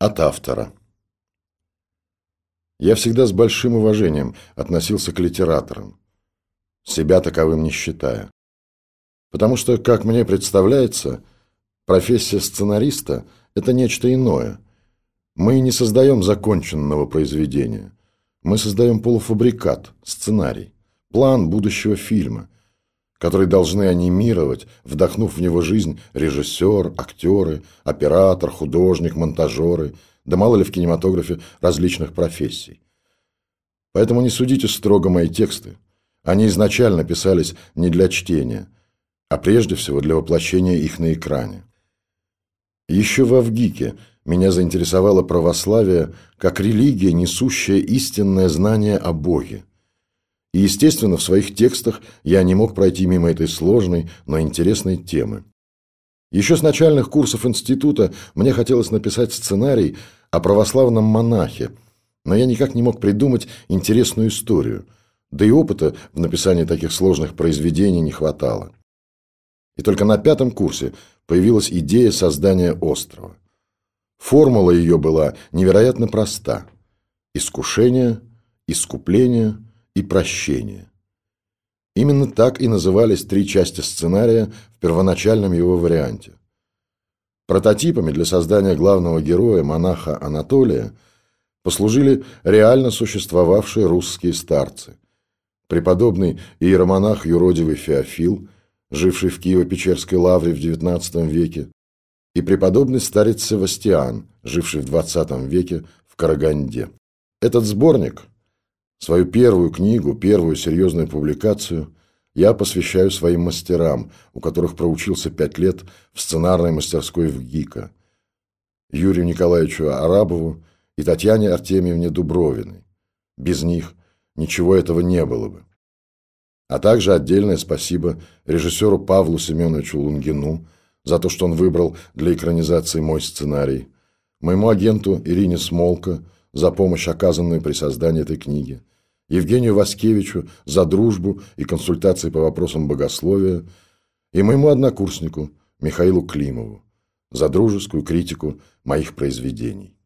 От автора. Я всегда с большим уважением относился к литераторам, себя таковым не считая. Потому что, как мне представляется, профессия сценариста – это нечто иное. Мы не создаем законченного произведения. Мы создаем полуфабрикат, сценарий, план будущего фильма, который должны анимировать, вдохнув в него жизнь режиссер, актеры, оператор, художник, монтажеры, да мало ли в кинематографе различных профессий. Поэтому не судите строго мои тексты. Они изначально писались не для чтения, а прежде всего для воплощения их на экране. Еще в Авгике меня заинтересовало православие как религия, несущая истинное знание о Боге. И, естественно, в своих текстах я не мог пройти мимо этой сложной, но интересной темы. Еще с начальных курсов института мне хотелось написать сценарий о православном монахе, но я никак не мог придумать интересную историю, да и опыта в написании таких сложных произведений не хватало. И только на пятом курсе появилась идея создания острова. Формула ее была невероятно проста. Искушение, искупление – и прощение. Именно так и назывались три части сценария в первоначальном его варианте. Прототипами для создания главного героя, монаха Анатолия, послужили реально существовавшие русские старцы. Преподобный иеромонах юродивый Феофил, живший в Киево-Печерской лавре в XIX веке, и преподобный старец Севастиан, живший в XX веке в Караганде. Этот сборник Свою первую книгу, первую серьезную публикацию я посвящаю своим мастерам, у которых проучился пять лет в сценарной мастерской в ГИКа, Юрию Николаевичу Арабову и Татьяне Артемьевне Дубровиной. Без них ничего этого не было бы. А также отдельное спасибо режиссеру Павлу Семеновичу Лунгину за то, что он выбрал для экранизации мой сценарий, моему агенту Ирине Смолко за помощь, оказанную при создании этой книги, Евгению Васкевичу за дружбу и консультации по вопросам богословия и моему однокурснику Михаилу Климову за дружескую критику моих произведений.